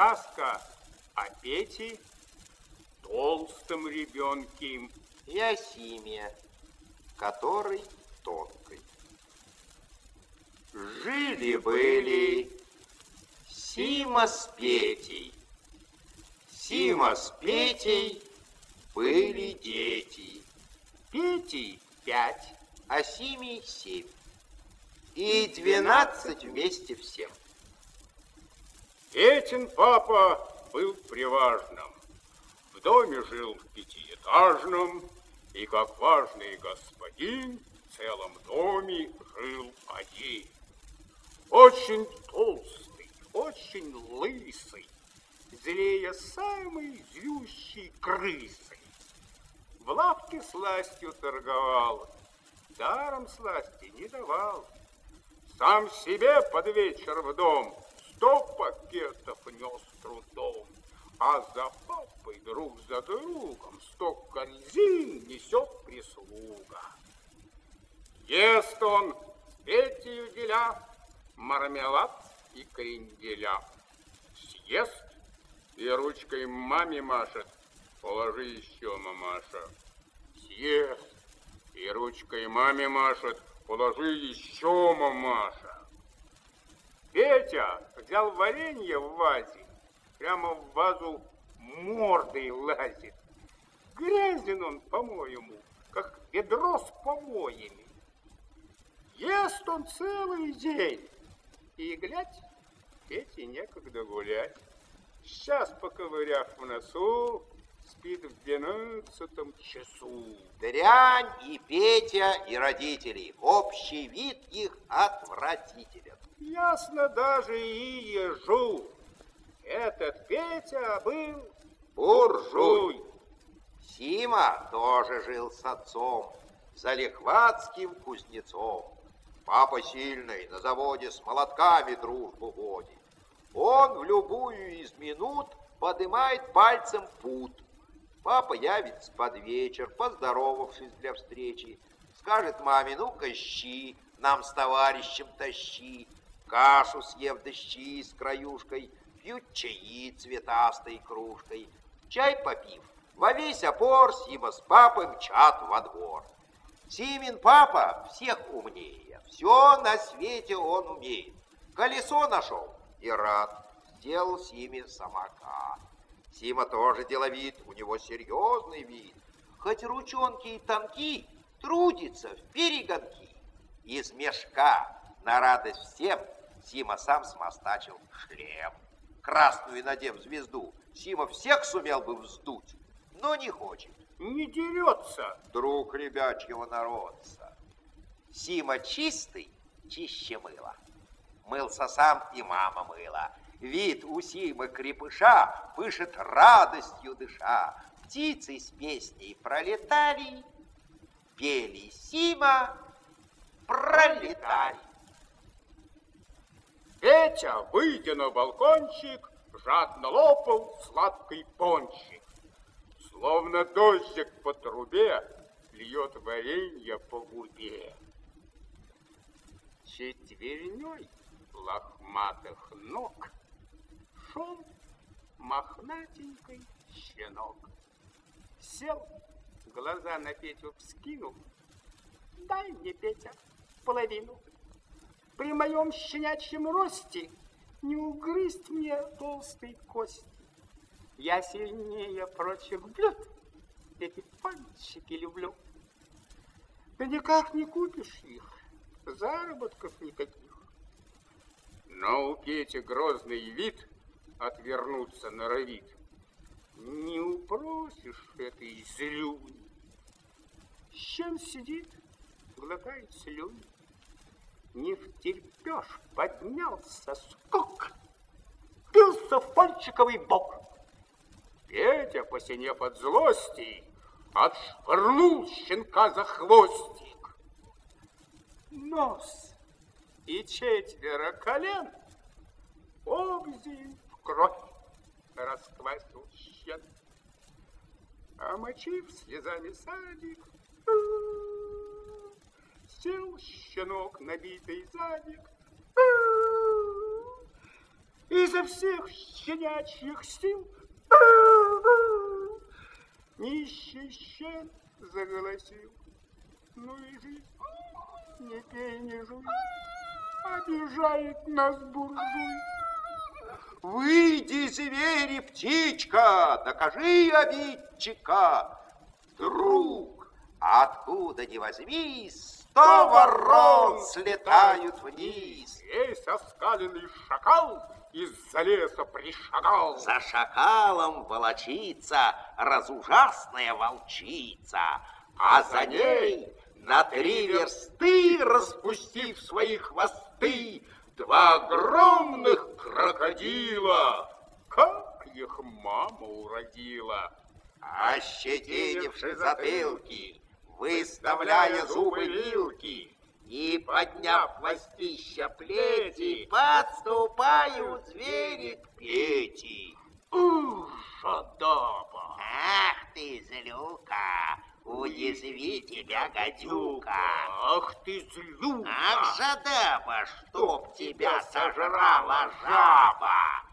сказка о Пете, толстом ребенке и о Симе, который тонкой. Жили-были Сима с Петей. Сима с Петей были дети. Петей пять, а Симе семь. И двенадцать вместе всем. Петин папа был приважным. В доме жил пятиэтажном, и как важный господин в целом доме жил один. Очень толстый, очень лысый, злее самой злющей крысы. В лавке сластью торговал, даром сласти не давал. Сам себе под вечер в дом сто пакетов нес трудом, а за папой друг за другом сто корзин несет прислуга. Ест он с Петей деля мармелад и кренделя. Съест и ручкой маме машет, положи еще, мамаша. Съест и ручкой маме машет, положи еще, мамаша. Петя взял варенье в вазе, прямо в вазу мордой лазит. Грязен он, по-моему, как ведро с помоями. Ест он целый день, и, глядь, Пете некогда гулять. Сейчас, поковыряв в носу, спит в двенадцатом часу. Дрянь и Петя, и родители. Общий вид их отвратителен. Ясно даже и ежу. Этот Петя был буржуй. Сима тоже жил с отцом, залихватским кузнецом. Папа сильный, на заводе с молотками дружбу водит. Он в любую из минут поднимает пальцем путь. Папа явится под вечер, поздоровавшись для встречи. Скажет маме, ну-ка нам с товарищем тащи. Кашу съев да щи с краюшкой, пьют чаи цветастой кружкой. Чай попив, во весь опор Сима с папой мчат во двор. Симин папа всех умнее, все на свете он умеет. Колесо нашел и рад, сделал Симе самокат. Сима тоже деловит, у него серьезный вид. Хоть ручонки и тонки, трудится в перегонки. Из мешка на радость всем Сима сам смостачил шлем. Красную надев звезду, Сима всех сумел бы вздуть, но не хочет. Не дерется. Друг ребячьего народца. Сима чистый, чище мыла. Мылся сам и мама мыла. Вид у Симы крепыша пышет радостью дыша. Птицы с песней пролетали, пели Сима, пролетали. Петя, выйдя на балкончик, жадно лопал сладкий пончик. Словно дождик по трубе льет варенье по губе. Четверней лохматых ног шел мохнатенький щенок. Сел, глаза на Петю вскинул. Дай мне, Петя, половину. При моем щенячьем росте не угрызть мне толстой кости. Я сильнее прочих блюд эти пальчики люблю. Да никак не купишь их, заработков никаких. Но у Пети грозный вид отвернуться норовит. Не упросишь этой злюни. Щен сидит, глотает слюни не втерпешь, поднялся скок, впился в пальчиковый бок. Петя, посинев от злости, отшвырнул щенка за хвостик. Нос и четверо колен обзень в кровь расквасил щен. А мочив слезами садик, Сел щенок, набитый задик. изо всех щенячьих сил нищий щен заголосил. Ну и жизнь, не пей, не жуй, обижает нас буржуй. Выйди, звери, птичка, докажи обидчика. Друг, откуда ни возьмись, сто ворон слетают вниз. Весь оскаленный шакал из-за леса пришагал. За шакалом волочится разужасная волчица, а за ней на три версты, распустив свои хвосты, два огромных крокодила. Как их мама уродила! Ощетинивши затылки, выставляя зубы вилки, и, подняв хвостища плети, подступают звери к Пети. Ух, шадаба! Ах ты, злюка, удизви тебя, гадюка! Ах ты, злюка! Ах, жадаба, чтоб тебя сожрала жаба!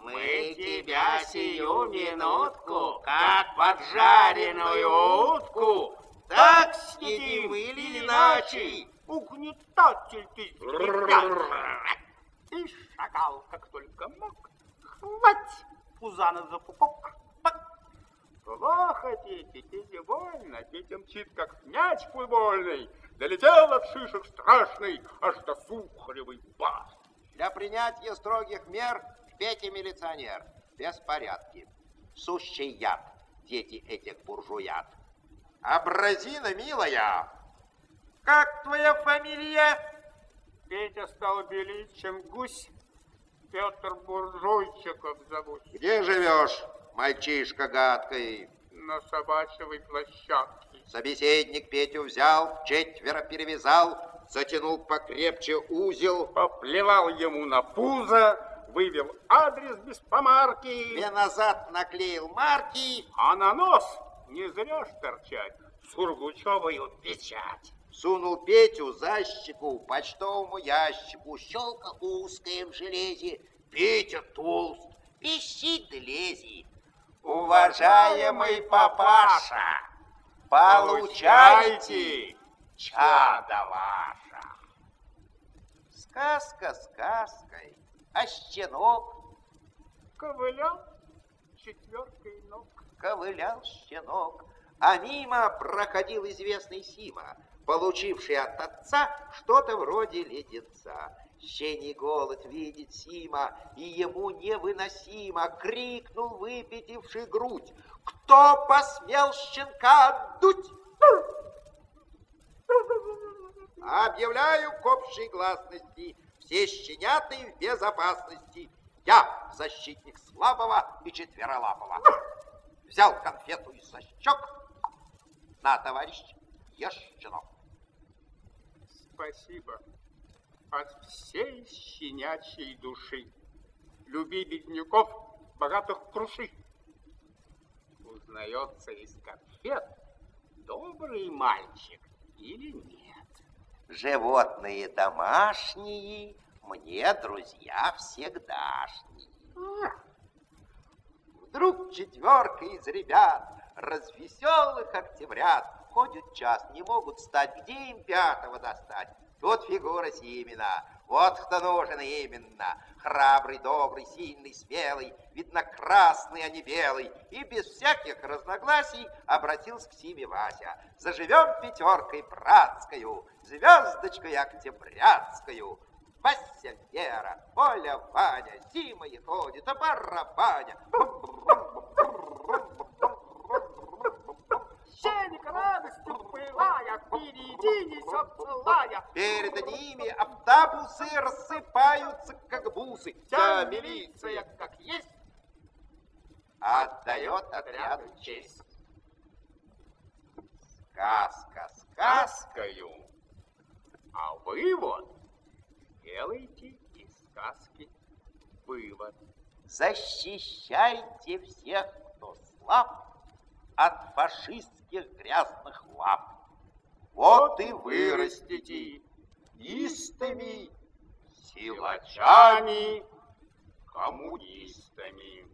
Мы тебя сию минутку, как поджаренную утку, так съедим или иначе. Угнетатель ты! И шагал, как только мог, хвать пузана за пупок. Плохо, Петя, Петя больно, Петя мчит, как мяч футбольный, долетел от шишек страшный, аж до сухаревой башни. Для принятия строгих мер Петя милиционер, беспорядки, сущий яд, дети этих буржуят. Абразина, милая, как твоя фамилия? Петя стал белее, чем гусь, Петр Буржуйчиков зовут. Где живешь, мальчишка гадкой? На собачьей площадке. Собеседник Петю взял, четверо перевязал, затянул покрепче узел, Поплевал ему на пузо, вывел адрес без помарки, две назад наклеил марки, а на нос не зря ж торчать сургучевую печать. сунул Петю за щеку почтовому ящику, щелка узкая в железе, Петя толст, пищит да лезет. Уважаемый папаша, получайте чадо ваше. Сказка сказкой, а щенок Ковылял четверкой ног. Ковылял щенок, а мимо проходил известный Сима, получивший от отца что-то вроде леденца. Щений голод видит Сима, и ему невыносимо крикнул, выпятивший грудь. Кто посмел щенка отдуть? Объявляю к общей гласности, все щеняты в безопасности. Я защитник слабого и четверолапого. Взял конфету из щек. На, товарищ, ешь, щенок. Спасибо от всей щенячьей души. Люби бедняков, богатых круши. Узнается из конфет, добрый мальчик или нет. Животные домашние, мне друзья всегдашние. Вдруг четверка из ребят, развеселых октябрят, ходят час, не могут встать, где им пятого достать? Тут фигура Симина, вот кто нужен именно. Храбрый, добрый, сильный, смелый, видно, красный, а не белый. И без всяких разногласий обратился к Симе Вася. Заживем пятеркой братскою, звездочкой октябрятскою. Вася, Вера, Оля, Ваня, Сима и ходит, а барабаня. Щеник радостью пылая, впереди несет целая. Перед ними автобусы рассыпаются, как бусы. Вся милиция, как есть, отдает отряду честь. Сказка, сказка. сказкою. А вывод делайте из сказки вывод. Защищайте всех, кто слаб, от фашистских грязных лап. Вот и вырастите истыми силачами, коммунистами.